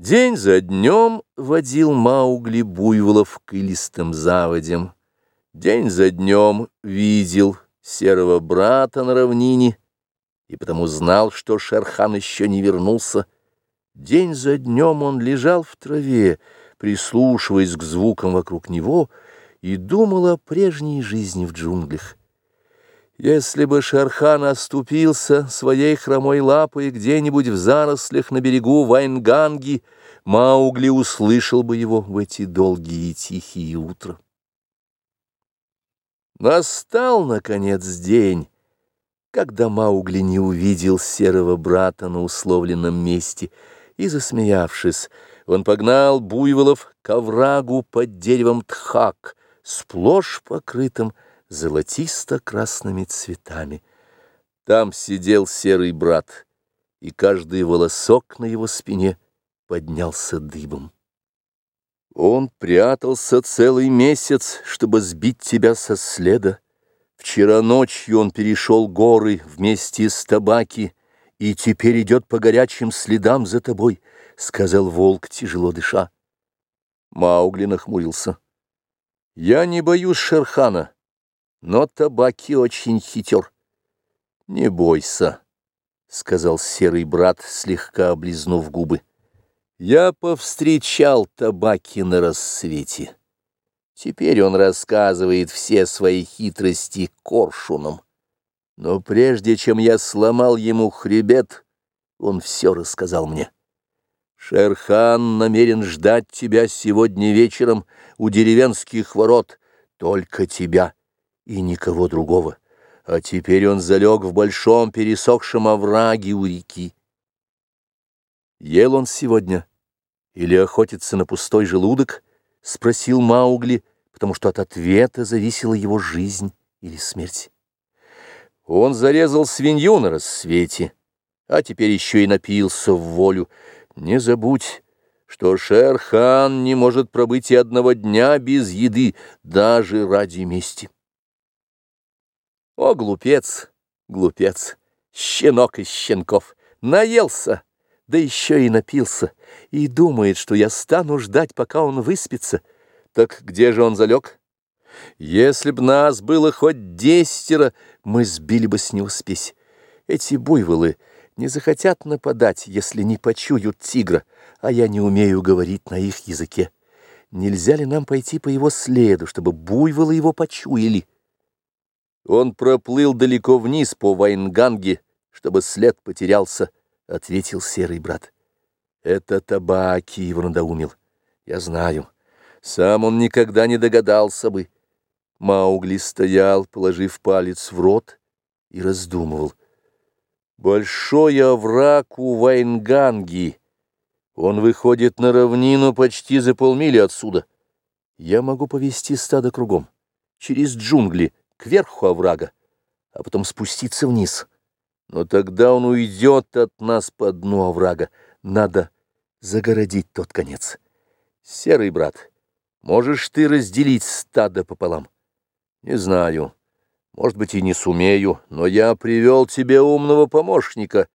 День за днем водил Маугли буйволов к илистым заводям. День за днем видел серого брата на равнине, и потому знал, что Шерхан еще не вернулся. День за днем он лежал в траве, прислушиваясь к звукам вокруг него, и думал о прежней жизни в джунглях. Если бы Шерхан оступился своей хромой лапой где-нибудь в зарослях на берегу Вайнганги, Маугли услышал бы его в эти долгие тихие утра. Настал, наконец, день, когда Маугли не увидел серого брата на условленном месте, и, засмеявшись, он погнал буйволов к оврагу под деревом Тхак, сплошь покрытым золотисто-красными цветами. Там сидел серый брат, и каждый волосок на его спине поднялся дыбом. Он прятался целый месяц, чтобы сбить тебя со следа. Вчера ночью он перешел горы вместе с табаки, и теперь идет по горячим следам за тобой, — сказал волк, тяжело дыша. Маугли нахмурился. — Я не боюсь Шерхана, но табаки очень хитер. — Не бойся, — сказал серый брат, слегка облизнув губы. — Я повстречал табаки на рассвете. Теперь он рассказывает все свои хитрости коршунам. Но прежде чем я сломал ему хребет, он все рассказал мне. Шерхан намерен ждать тебя сегодня вечером у деревенских ворот, только тебя и никого другого. А теперь он залег в большом пересохшем овраге у реки. Ел он сегодня или охотится на пустой желудок? — спросил Маугли, потому что от ответа зависела его жизнь или смерть. Он зарезал свинью на рассвете, а теперь еще и напился в волю. Не забудь, что Шер-хан не может пробыть и одного дня без еды, даже ради мести. О, глупец, глупец, щенок из щенков, наелся, да еще и напился, и думает, что я стану ждать, пока он выспится. Так где же он залег? Если б нас было хоть десятеро, мы сбили бы с него спесь. Эти буйволы не захотят нападать, если не почуют тигра, а я не умею говорить на их языке. Нельзя ли нам пойти по его следу, чтобы буйволы его почуяли? Он проплыл далеко вниз по Вайнганге, чтобы след потерялся, — ответил серый брат. Это табаки его надоумил. Я знаю. Сам он никогда не догадался бы. Маугли стоял, положив палец в рот, и раздумывал. Большой овраг у Вайнганги. Он выходит на равнину почти за полмили отсюда. Я могу повести стадо кругом, через джунгли, кверху оврага, а потом спуститься вниз. Но тогда он уйдет от нас по дну оврага. Надо загородить тот конец. Серый брат, можешь ты разделить стадо пополам? Не знаю. Может быть, и не сумею, но я привел тебе умного помощника,